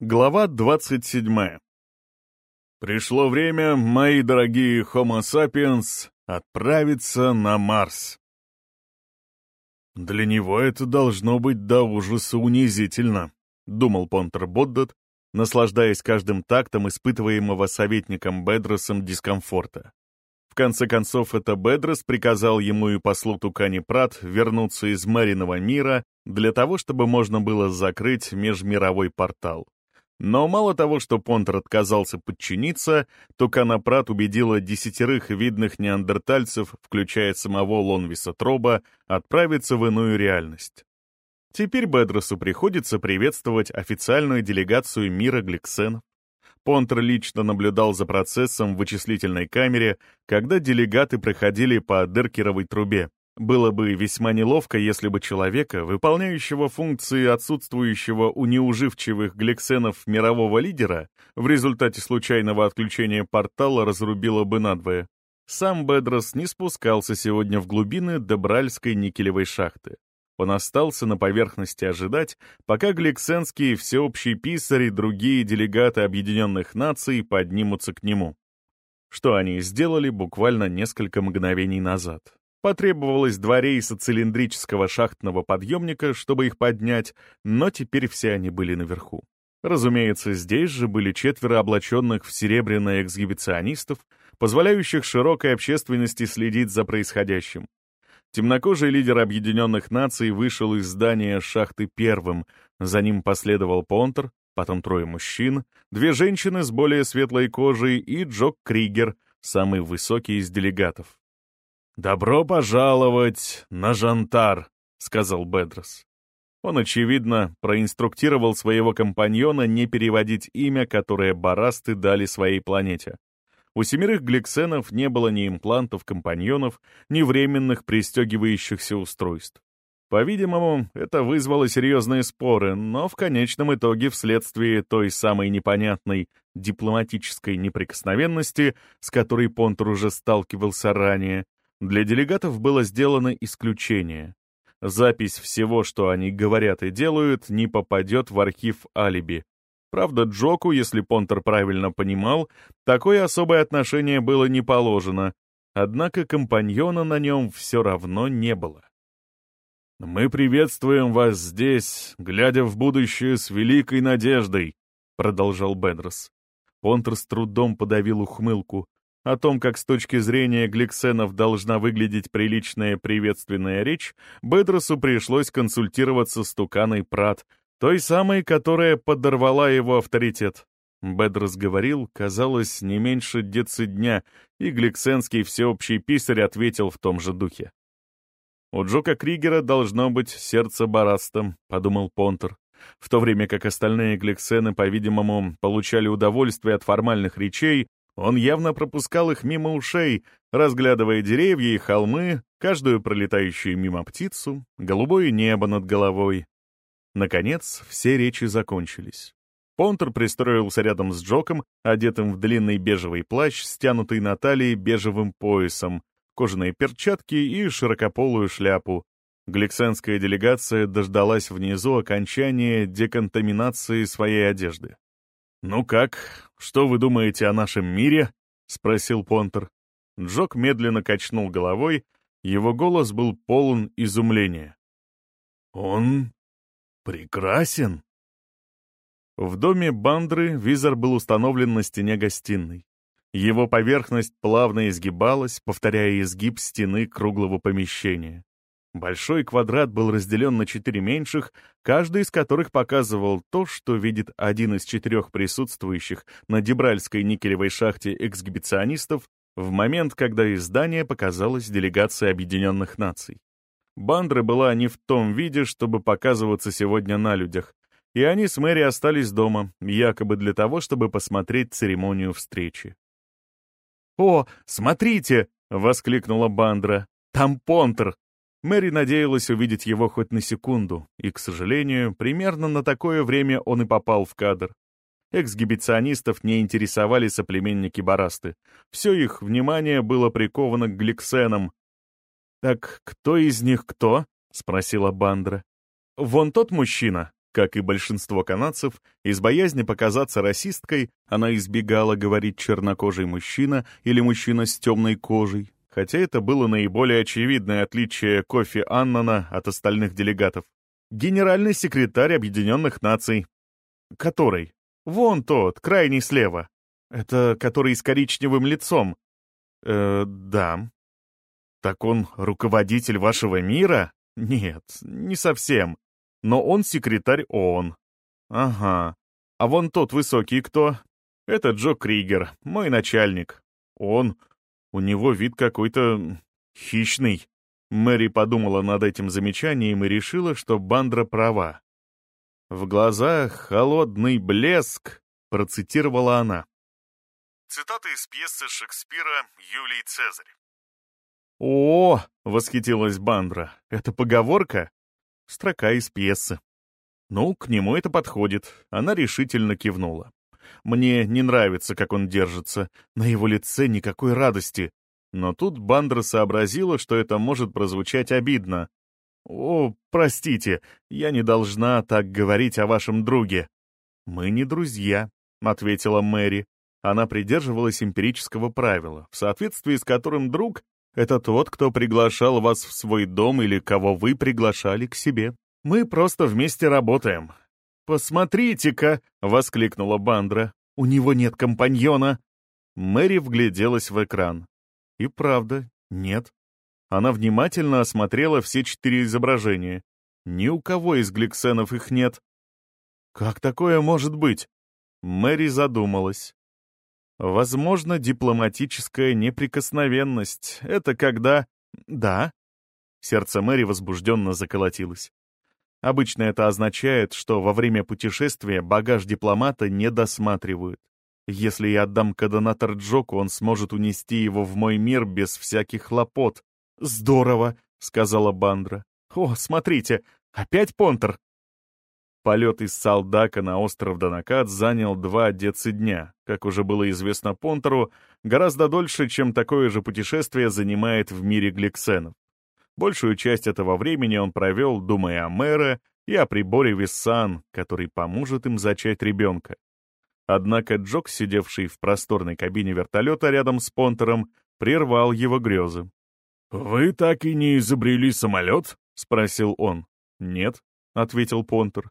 Глава 27. Пришло время, мои дорогие Homo sapiens, отправиться на Марс. Для него это должно быть до ужаса унизительно, думал Понтер Боддот, наслаждаясь каждым тактом испытываемого советником Бедросом дискомфорта. В конце концов, это Бедрос приказал ему и послу Тукани Прат вернуться из Мариного мира для того, чтобы можно было закрыть межмировой портал. Но мало того, что Понтер отказался подчиниться, то Канапрат убедила десятерых видных неандертальцев, включая самого Лонвиса Троба, отправиться в иную реальность. Теперь Бедросу приходится приветствовать официальную делегацию мира Гликсенов. Понтер лично наблюдал за процессом в вычислительной камере, когда делегаты проходили по Деркеровой трубе, было бы весьма неловко, если бы человека, выполняющего функции отсутствующего у неуживчивых гликсенов мирового лидера, в результате случайного отключения портала разрубило бы надвое. Сам Бедрос не спускался сегодня в глубины Дебральской никелевой шахты. Он остался на поверхности ожидать, пока гликсенские всеобщие писари и другие делегаты Объединенных Наций поднимутся к нему. Что они сделали буквально несколько мгновений назад. Потребовалось два рейса цилиндрического шахтного подъемника, чтобы их поднять, но теперь все они были наверху. Разумеется, здесь же были четверо облаченных в серебряное эксгибиционистов, позволяющих широкой общественности следить за происходящим. Темнокожий лидер Объединенных Наций вышел из здания шахты первым, за ним последовал Понтер, потом трое мужчин, две женщины с более светлой кожей и Джок Кригер, самый высокий из делегатов. «Добро пожаловать на Жантар», — сказал Бедрос. Он, очевидно, проинструктировал своего компаньона не переводить имя, которое барасты дали своей планете. У семерых гликсенов не было ни имплантов компаньонов, ни временных пристегивающихся устройств. По-видимому, это вызвало серьезные споры, но в конечном итоге вследствие той самой непонятной дипломатической неприкосновенности, с которой Понтер уже сталкивался ранее, для делегатов было сделано исключение. Запись всего, что они говорят и делают, не попадет в архив алиби. Правда, Джоку, если Понтер правильно понимал, такое особое отношение было не положено, однако компаньона на нем все равно не было. «Мы приветствуем вас здесь, глядя в будущее с великой надеждой», — продолжал Бедрос. Понтер с трудом подавил ухмылку. О том, как с точки зрения гликсенов должна выглядеть приличная приветственная речь, Бедросу пришлось консультироваться с Туканой Прат, той самой, которая подорвала его авторитет. Бедрос говорил, казалось, не меньше дня, и гликсенский всеобщий писарь ответил в том же духе. «У Джока Кригера должно быть сердце барастом», — подумал Понтер. В то время как остальные гликсены, по-видимому, получали удовольствие от формальных речей, он явно пропускал их мимо ушей, разглядывая деревья и холмы, каждую пролетающую мимо птицу, голубое небо над головой. Наконец, все речи закончились. Понтер пристроился рядом с Джоком, одетым в длинный бежевый плащ, стянутый на талии бежевым поясом, кожаные перчатки и широкополую шляпу. Гликсенская делегация дождалась внизу окончания деконтаминации своей одежды. «Ну как, что вы думаете о нашем мире?» — спросил Понтер. Джок медленно качнул головой, его голос был полон изумления. «Он прекрасен!» В доме Бандры визор был установлен на стене гостиной. Его поверхность плавно изгибалась, повторяя изгиб стены круглого помещения. Большой квадрат был разделен на четыре меньших, каждый из которых показывал то, что видит один из четырех присутствующих на Дебральской никелевой шахте эксгибиционистов в момент, когда из здания показалась делегация Объединенных Наций. Бандра была не в том виде, чтобы показываться сегодня на людях, и они с Мэри остались дома, якобы для того, чтобы посмотреть церемонию встречи. «О, смотрите!» — воскликнула Бандра. «Там Понтер! Мэри надеялась увидеть его хоть на секунду, и, к сожалению, примерно на такое время он и попал в кадр. Эксгибиционистов не интересовали соплеменники Барасты. Все их внимание было приковано к гликсенам. «Так кто из них кто?» — спросила Бандра. «Вон тот мужчина», Как и большинство канадцев, из боязни показаться расисткой она избегала говорить «чернокожий мужчина» или «мужчина с темной кожей», хотя это было наиболее очевидное отличие Кофи Аннана от остальных делегатов. Генеральный секретарь Объединенных Наций. Который? Вон тот, крайний слева. Это который с коричневым лицом. Э, да. Так он руководитель вашего мира? Нет, не совсем. Но он секретарь ООН. Ага. А вон тот высокий кто? Это Джо Кригер, мой начальник. Он... У него вид какой-то... хищный. Мэри подумала над этим замечанием и решила, что Бандра права. В глазах холодный блеск, процитировала она. Цитата из пьесы Шекспира «Юлий Цезарь». «О!» — восхитилась Бандра. «Это поговорка?» Строка из пьесы. Ну, к нему это подходит. Она решительно кивнула. Мне не нравится, как он держится. На его лице никакой радости. Но тут Бандра сообразила, что это может прозвучать обидно. «О, простите, я не должна так говорить о вашем друге». «Мы не друзья», — ответила Мэри. Она придерживалась эмпирического правила, в соответствии с которым друг это тот, кто приглашал вас в свой дом или кого вы приглашали к себе. Мы просто вместе работаем». «Посмотрите-ка!» — воскликнула Бандра. «У него нет компаньона!» Мэри вгляделась в экран. И правда, нет. Она внимательно осмотрела все четыре изображения. Ни у кого из гликсенов их нет. «Как такое может быть?» Мэри задумалась. Возможно, дипломатическая неприкосновенность — это когда... Да. Сердце Мэри возбужденно заколотилось. Обычно это означает, что во время путешествия багаж дипломата не досматривают. Если я отдам кадонатор Джоку, он сможет унести его в мой мир без всяких хлопот. «Здорово!» — сказала Бандра. «О, смотрите, опять Понтер!» Полет из Салдака на остров Донакат занял два дня, как уже было известно Понтеру, гораздо дольше, чем такое же путешествие занимает в мире гликсенов. Большую часть этого времени он провел, думая о мэре и о приборе Виссан, который поможет им зачать ребенка. Однако Джок, сидевший в просторной кабине вертолета рядом с Понтером, прервал его грезы. «Вы так и не изобрели самолет?» — спросил он. «Нет», — ответил Понтер.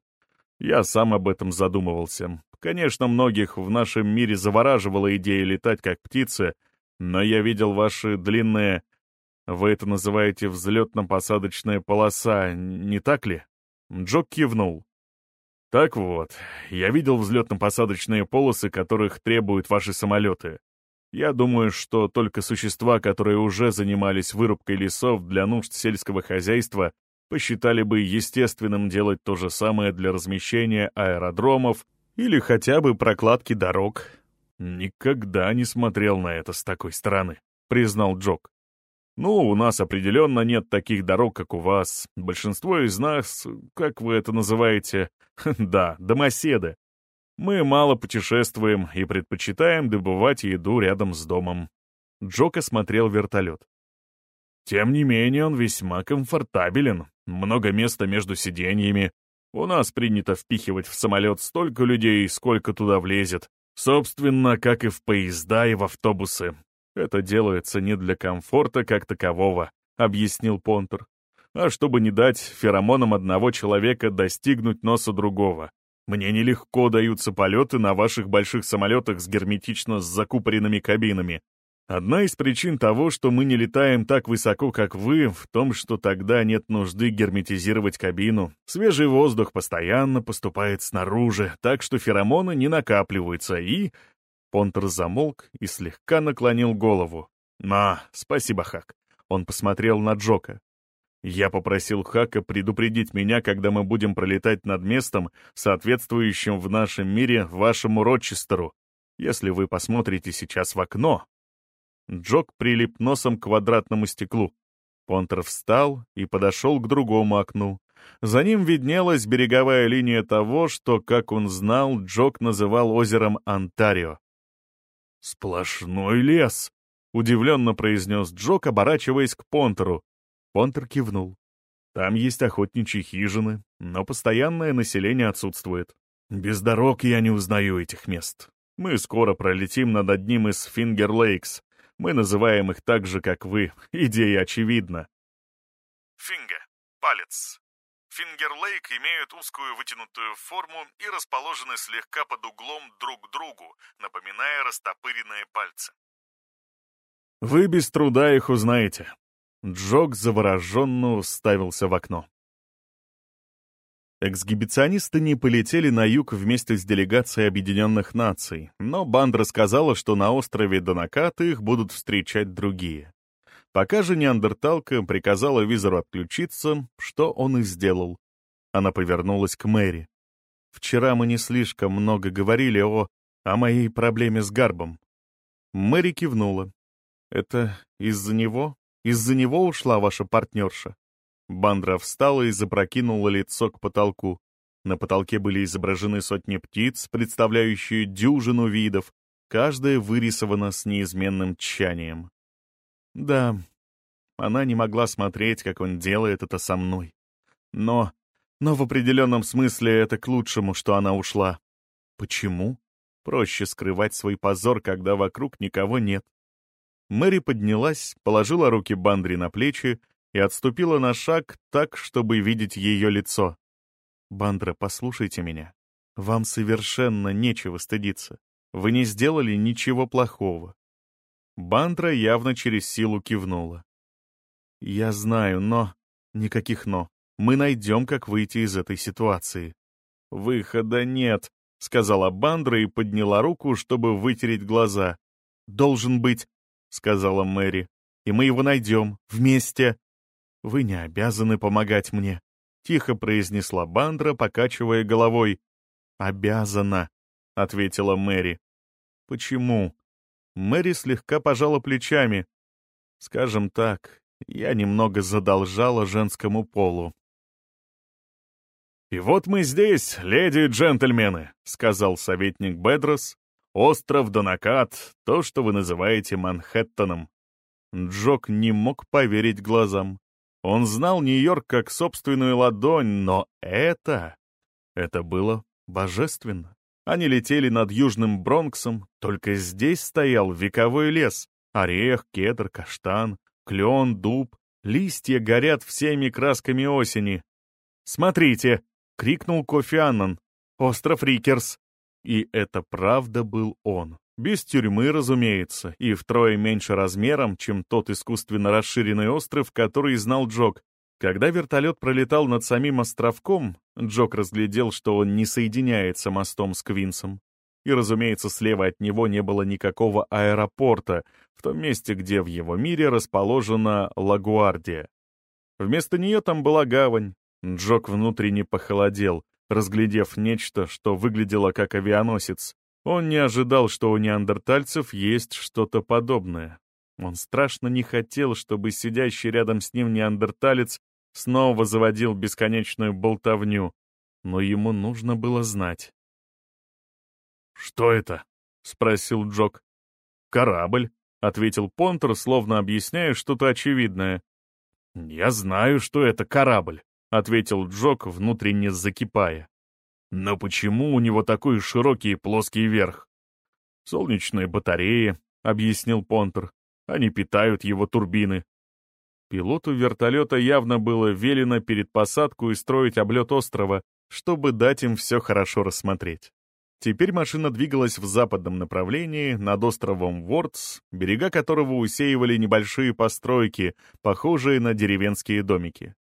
Я сам об этом задумывался. Конечно, многих в нашем мире завораживала идея летать как птицы, но я видел ваши длинные... Вы это называете взлетно-посадочная полоса, не так ли? Джок кивнул. Так вот, я видел взлетно-посадочные полосы, которых требуют ваши самолеты. Я думаю, что только существа, которые уже занимались вырубкой лесов для нужд сельского хозяйства, посчитали бы естественным делать то же самое для размещения аэродромов или хотя бы прокладки дорог. «Никогда не смотрел на это с такой стороны», — признал Джок. «Ну, у нас определенно нет таких дорог, как у вас. Большинство из нас, как вы это называете, да, домоседы. Мы мало путешествуем и предпочитаем добывать еду рядом с домом». Джок осмотрел вертолет. Тем не менее, он весьма комфортабелен, много места между сиденьями. У нас принято впихивать в самолет столько людей, сколько туда влезет. Собственно, как и в поезда и в автобусы. Это делается не для комфорта как такового, объяснил Понтер, а чтобы не дать феромонам одного человека достигнуть носа другого. Мне нелегко даются полеты на ваших больших самолетах с герметично закупоренными кабинами, Одна из причин того, что мы не летаем так высоко, как вы, в том, что тогда нет нужды герметизировать кабину. Свежий воздух постоянно поступает снаружи, так что феромоны не накапливаются, и... Понтер замолк и слегка наклонил голову. «На, спасибо, Хак». Он посмотрел на Джока. «Я попросил Хака предупредить меня, когда мы будем пролетать над местом, соответствующим в нашем мире вашему Рочестеру. Если вы посмотрите сейчас в окно, Джок прилип носом к квадратному стеклу. Понтер встал и подошел к другому окну. За ним виднелась береговая линия того, что, как он знал, Джок называл озером Онтарио. «Сплошной лес!» — удивленно произнес Джок, оборачиваясь к Понтеру. Понтер кивнул. Там есть охотничьи хижины, но постоянное население отсутствует. Без дорог я не узнаю этих мест. Мы скоро пролетим над одним из Фингер-Лейкс. Мы называем их так же, как вы. Идея очевидна. Finger. Палец. Фингер-Лейк имеют узкую вытянутую форму и расположены слегка под углом друг к другу, напоминая растопыренные пальцы. Вы без труда их узнаете. Джок завороженно уставился в окно. Эксгибиционисты не полетели на юг вместе с делегацией Объединенных Наций, но Бандра сказала, что на острове Донакат их будут встречать другие. Пока же неандерталка приказала визору отключиться, что он и сделал. Она повернулась к Мэри. «Вчера мы не слишком много говорили о... о моей проблеме с Гарбом». Мэри кивнула. «Это из-за него? Из-за него ушла ваша партнерша?» Бандра встала и запрокинула лицо к потолку. На потолке были изображены сотни птиц, представляющие дюжину видов, каждая вырисована с неизменным тщанием. Да, она не могла смотреть, как он делает это со мной. Но, но в определенном смысле это к лучшему, что она ушла. Почему? Проще скрывать свой позор, когда вокруг никого нет. Мэри поднялась, положила руки Бандри на плечи и отступила на шаг так, чтобы видеть ее лицо. «Бандра, послушайте меня. Вам совершенно нечего стыдиться. Вы не сделали ничего плохого». Бандра явно через силу кивнула. «Я знаю, но...» «Никаких «но». Мы найдем, как выйти из этой ситуации». «Выхода нет», — сказала Бандра и подняла руку, чтобы вытереть глаза. «Должен быть», — сказала Мэри. «И мы его найдем. Вместе». «Вы не обязаны помогать мне», — тихо произнесла Бандра, покачивая головой. «Обязана», — ответила Мэри. «Почему?» Мэри слегка пожала плечами. «Скажем так, я немного задолжала женскому полу». «И вот мы здесь, леди и джентльмены», — сказал советник Бедрос. «Остров Донакат, то, что вы называете Манхэттеном». Джок не мог поверить глазам. Он знал Нью-Йорк как собственную ладонь, но это... Это было божественно. Они летели над Южным Бронксом, только здесь стоял вековой лес. Орех, кедр, каштан, клен, дуб. Листья горят всеми красками осени. «Смотрите!» — крикнул Кофи Аннан. «Остров Рикерс!» И это правда был он. Без тюрьмы, разумеется, и втрое меньше размером, чем тот искусственно расширенный остров, который знал Джок. Когда вертолет пролетал над самим островком, Джок разглядел, что он не соединяется мостом с Квинсом. И, разумеется, слева от него не было никакого аэропорта, в том месте, где в его мире расположена Лагуардия. Вместо нее там была гавань. Джок внутренне похолодел, разглядев нечто, что выглядело как авианосец, он не ожидал, что у неандертальцев есть что-то подобное. Он страшно не хотел, чтобы сидящий рядом с ним неандерталец снова заводил бесконечную болтовню, но ему нужно было знать. «Что это?» — спросил Джок. «Корабль», — ответил Понтер, словно объясняя что-то очевидное. «Я знаю, что это корабль», — ответил Джок, внутренне закипая. Но почему у него такой широкий и плоский верх? Солнечные батареи, — объяснил Понтер. Они питают его турбины. Пилоту вертолета явно было велено перед посадкой устроить облет острова, чтобы дать им все хорошо рассмотреть. Теперь машина двигалась в западном направлении, над островом Вордс, берега которого усеивали небольшие постройки, похожие на деревенские домики.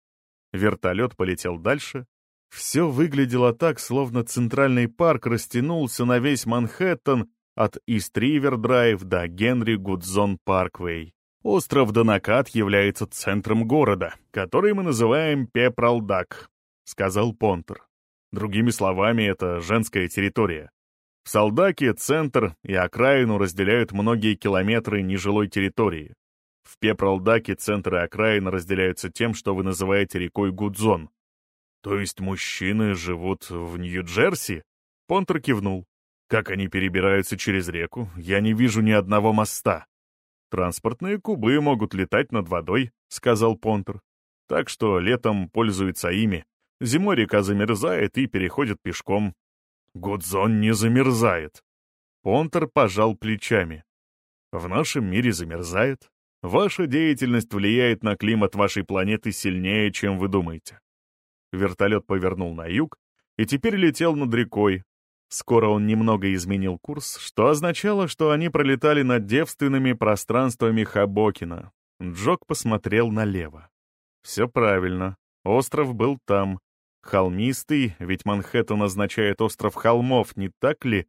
Вертолет полетел дальше, все выглядело так, словно Центральный парк растянулся на весь Манхэттен от Ист-Ривер-Драйв до Генри Гудзон Парквей. Остров Донакат является центром города, который мы называем Пепралдак, сказал Понтер. Другими словами, это женская территория. В Салдаке центр и окраину разделяют многие километры нежилой территории. В Пепралдаке центр и окраина разделяются тем, что вы называете рекой Гудзон, «То есть мужчины живут в Нью-Джерси?» Понтер кивнул. «Как они перебираются через реку? Я не вижу ни одного моста». «Транспортные кубы могут летать над водой», — сказал Понтер. так что летом пользуется ими. Зимой река замерзает и переходит пешком. Гудзон не замерзает. Понтер пожал плечами. В нашем мире замерзает. Ваша деятельность влияет на климат вашей планеты сильнее, чем вы думаете. Вертолет повернул на юг и теперь летел над рекой. Скоро он немного изменил курс, что означало, что они пролетали над девственными пространствами Хабокина. Джок посмотрел налево. Все правильно. Остров был там. Холмистый, ведь Манхэттен означает остров холмов, не так ли?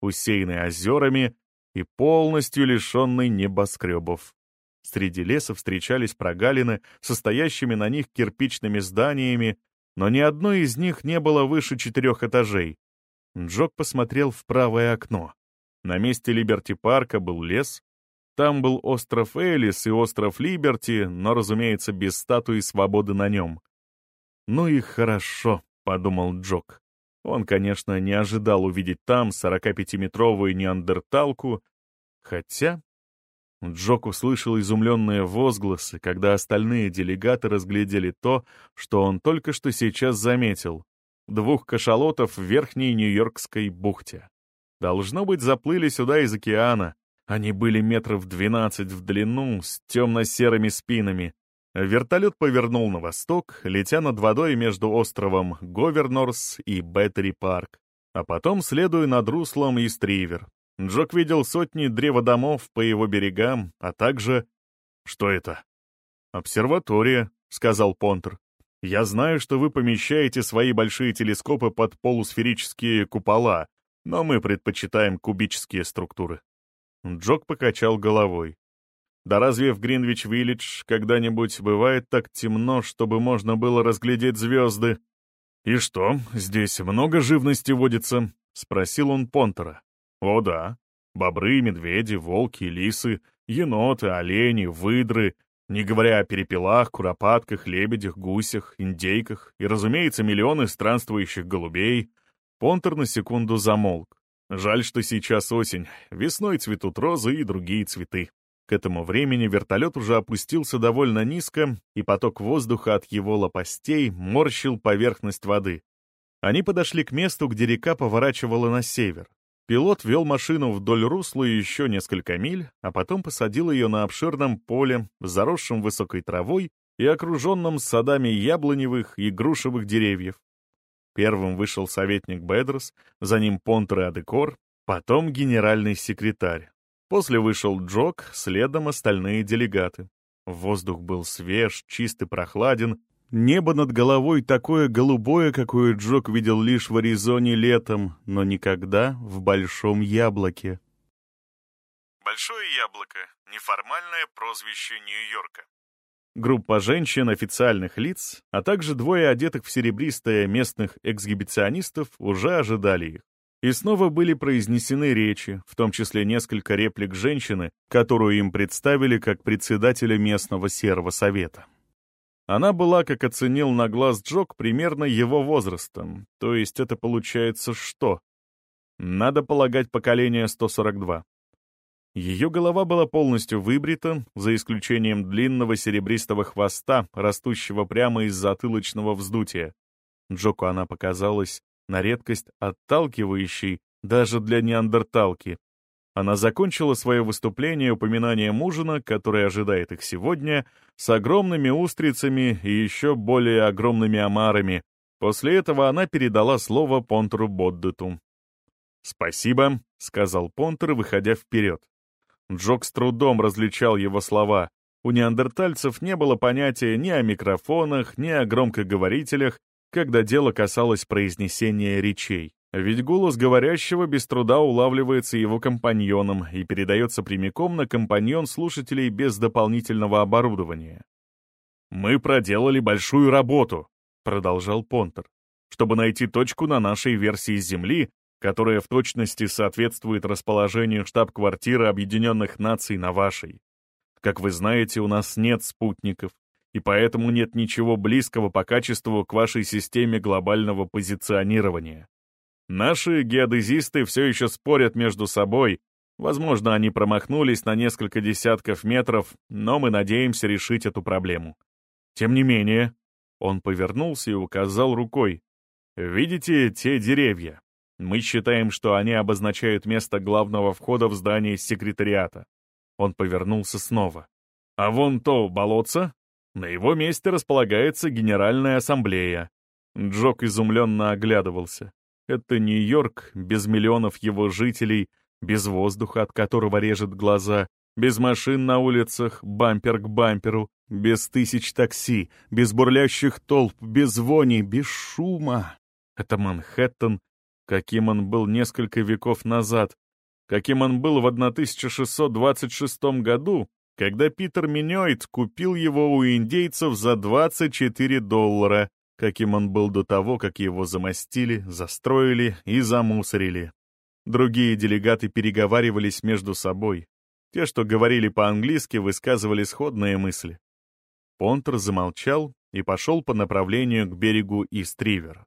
Усеянный озерами и полностью лишенный небоскребов. Среди леса встречались прогалины, состоящими на них кирпичными зданиями, но ни одно из них не было выше четырех этажей. Джок посмотрел в правое окно. На месте Либерти-парка был лес. Там был остров Элис и остров Либерти, но, разумеется, без статуи свободы на нем. «Ну и хорошо», — подумал Джок. Он, конечно, не ожидал увидеть там 45-метровую неандерталку, хотя Джок услышал изумленные возгласы, когда остальные делегаты разглядели то, что он только что сейчас заметил. Двух кашалотов в верхней Нью-Йоркской бухте. Должно быть, заплыли сюда из океана. Они были метров двенадцать в длину, с темно-серыми спинами. Вертолет повернул на восток, летя над водой между островом Говернорс и Беттери-парк, а потом следуя над руслом Истривер, Джок видел сотни древодомов по его берегам, а также... Что это? «Обсерватория», — сказал Понтер. «Я знаю, что вы помещаете свои большие телескопы под полусферические купола, но мы предпочитаем кубические структуры». Джок покачал головой. «Да разве в Гринвич-Виллидж когда-нибудь бывает так темно, чтобы можно было разглядеть звезды?» «И что, здесь много живности водится?» — спросил он Понтера. О да, бобры, медведи, волки, лисы, еноты, олени, выдры, не говоря о перепелах, куропатках, лебедях, гусях, индейках и, разумеется, миллионы странствующих голубей. Понтер на секунду замолк. Жаль, что сейчас осень, весной цветут розы и другие цветы. К этому времени вертолет уже опустился довольно низко, и поток воздуха от его лопастей морщил поверхность воды. Они подошли к месту, где река поворачивала на север. Пилот вел машину вдоль русла еще несколько миль, а потом посадил ее на обширном поле, заросшем высокой травой и окруженном садами яблоневых и грушевых деревьев. Первым вышел советник Бедрос, за ним Понтер и Адекор, потом генеральный секретарь. После вышел Джок, следом остальные делегаты. Воздух был свеж, чист и прохладен, Небо над головой такое голубое, какое Джок видел лишь в Аризоне летом, но никогда в Большом Яблоке. Большое Яблоко — неформальное прозвище Нью-Йорка. Группа женщин официальных лиц, а также двое одетых в серебристое местных эксгибиционистов уже ожидали их. И снова были произнесены речи, в том числе несколько реплик женщины, которую им представили как председателя местного серого совета. Она была, как оценил на глаз Джок, примерно его возрастом. То есть это получается что? Надо полагать поколение 142. Ее голова была полностью выбрита, за исключением длинного серебристого хвоста, растущего прямо из затылочного вздутия. Джоку она показалась на редкость отталкивающей даже для неандерталки, она закончила свое выступление упоминанием ужина, который ожидает их сегодня, с огромными устрицами и еще более огромными омарами. После этого она передала слово Понтеру Боддету. «Спасибо», — сказал Понтер, выходя вперед. Джок с трудом различал его слова. У неандертальцев не было понятия ни о микрофонах, ни о громкоговорителях, когда дело касалось произнесения речей. Ведь голос говорящего без труда улавливается его компаньоном и передается прямиком на компаньон слушателей без дополнительного оборудования. «Мы проделали большую работу», — продолжал Понтер, «чтобы найти точку на нашей версии Земли, которая в точности соответствует расположению штаб-квартиры Объединенных Наций на вашей. Как вы знаете, у нас нет спутников, и поэтому нет ничего близкого по качеству к вашей системе глобального позиционирования. Наши геодезисты все еще спорят между собой. Возможно, они промахнулись на несколько десятков метров, но мы надеемся решить эту проблему. Тем не менее, он повернулся и указал рукой. «Видите те деревья? Мы считаем, что они обозначают место главного входа в здание секретариата». Он повернулся снова. «А вон то болотце? На его месте располагается Генеральная Ассамблея». Джок изумленно оглядывался. Это Нью-Йорк, без миллионов его жителей, без воздуха, от которого режет глаза, без машин на улицах, бампер к бамперу, без тысяч такси, без бурлящих толп, без вони, без шума. Это Манхэттен, каким он был несколько веков назад, каким он был в 1626 году, когда Питер Миньойт купил его у индейцев за 24 доллара, каким он был до того, как его замостили, застроили и замусорили. Другие делегаты переговаривались между собой, те, что говорили по-английски, высказывали сходные мысли. Понтер замолчал и пошел по направлению к берегу Истривер.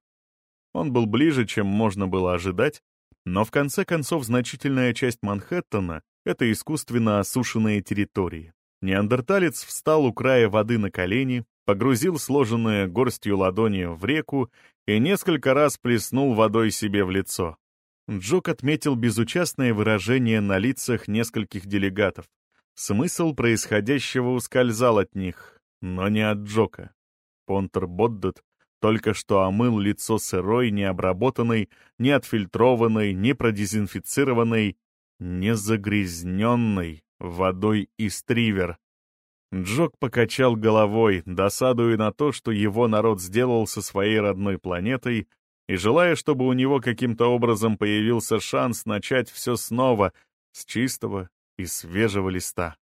Он был ближе, чем можно было ожидать, но в конце концов значительная часть Манхэттена — это искусственно осушенные территории. Неандерталец встал у края воды на колени, погрузил сложенные горстью ладони в реку и несколько раз плеснул водой себе в лицо. Джок отметил безучастное выражение на лицах нескольких делегатов. Смысл происходящего ускользал от них, но не от Джока. Понтер Боддет только что омыл лицо сырой, необработанной, не отфильтрованной, не продезинфицированной, не загрязненной водой из тривер. Джок покачал головой, досадуя на то, что его народ сделал со своей родной планетой, и желая, чтобы у него каким-то образом появился шанс начать все снова, с чистого и свежего листа.